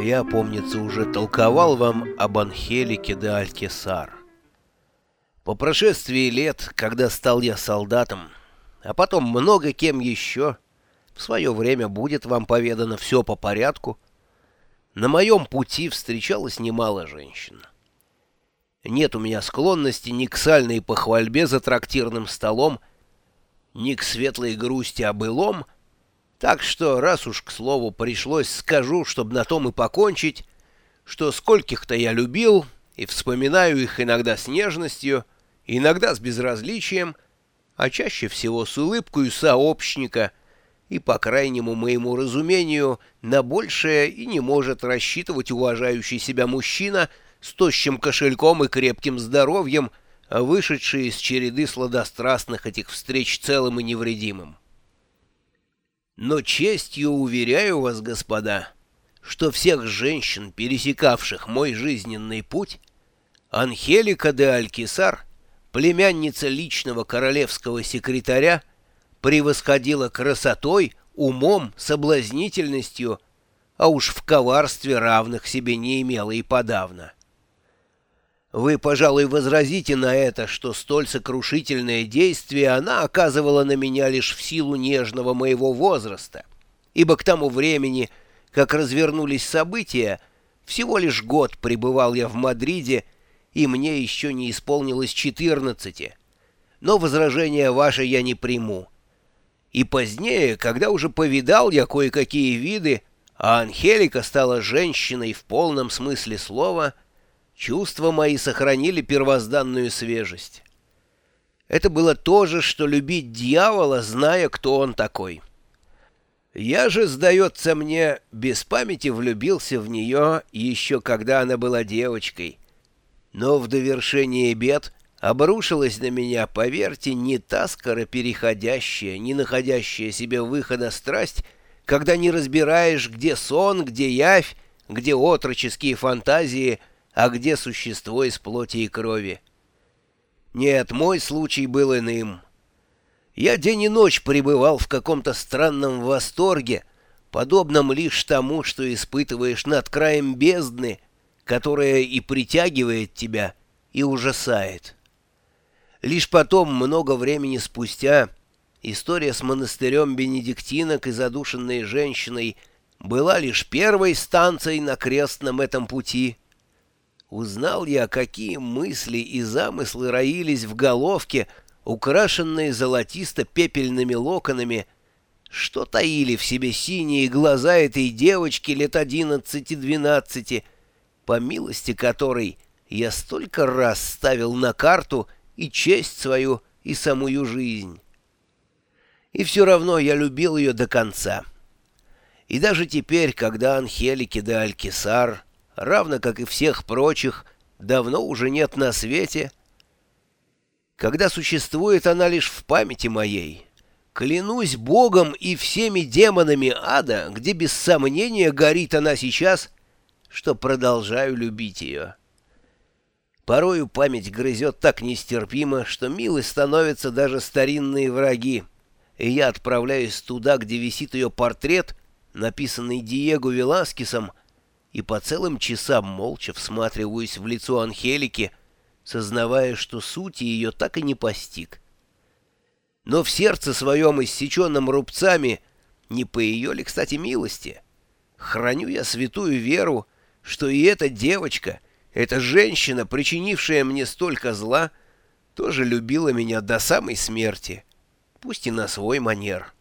Я, помнится, уже толковал вам об Анхелике де Алькесар. По прошествии лет, когда стал я солдатом, а потом много кем еще, в свое время будет вам поведано все по порядку, на моем пути встречалось немало женщин. Нет у меня склонности ни к сальной похвальбе за трактирным столом, ни к светлой грусти о былом — так что, раз уж к слову пришлось, скажу, чтобы на том и покончить, что скольких-то я любил и вспоминаю их иногда с нежностью, иногда с безразличием, а чаще всего с улыбкой сообщника, и, по крайнему моему разумению, на большее и не может рассчитывать уважающий себя мужчина с тощим кошельком и крепким здоровьем, вышедший из череды сладострастных этих встреч целым и невредимым. Но честью уверяю вас, господа, что всех женщин, пересекавших мой жизненный путь, Анхелика де Алькисар, племянница личного королевского секретаря, превосходила красотой, умом, соблазнительностью, а уж в коварстве равных себе не имела и подавно. Вы, пожалуй, возразите на это, что столь сокрушительное действие она оказывала на меня лишь в силу нежного моего возраста, ибо к тому времени, как развернулись события, всего лишь год пребывал я в Мадриде, и мне еще не исполнилось четырнадцати. Но возражения ваши я не приму. И позднее, когда уже повидал я кое-какие виды, а Анхелика стала женщиной в полном смысле слова — Чувства мои сохранили первозданную свежесть. Это было то же, что любить дьявола, зная, кто он такой. Я же, сдается мне, без памяти влюбился в нее еще когда она была девочкой. Но в довершение бед обрушилась на меня, поверьте, не та скоропереходящая, не находящая себе выхода страсть, когда не разбираешь, где сон, где явь, где отроческие фантазии — а где существо из плоти и крови. Нет, мой случай был иным. Я день и ночь пребывал в каком-то странном восторге, подобном лишь тому, что испытываешь над краем бездны, которая и притягивает тебя, и ужасает. Лишь потом, много времени спустя, история с монастырем бенедиктинок и задушенной женщиной была лишь первой станцией на крестном этом пути — Узнал я, какие мысли и замыслы роились в головке, украшенные золотисто-пепельными локонами, что таили в себе синие глаза этой девочки лет одиннадцати-двенадцати, по милости которой я столько раз ставил на карту и честь свою, и самую жизнь. И все равно я любил ее до конца. И даже теперь, когда Анхелики де Алькисар равно как и всех прочих, давно уже нет на свете, когда существует она лишь в памяти моей. Клянусь Богом и всеми демонами ада, где без сомнения горит она сейчас, что продолжаю любить ее. Порою память грызет так нестерпимо, что милы становятся даже старинные враги, и я отправляюсь туда, где висит ее портрет, написанный Диего Веласкесом, и по целым часам молча всматриваюсь в лицо Анхелики, сознавая, что сути ее так и не постиг. Но в сердце своем, иссеченном рубцами, не по ее ли, кстати, милости, храню я святую веру, что и эта девочка, эта женщина, причинившая мне столько зла, тоже любила меня до самой смерти, пусть и на свой манер».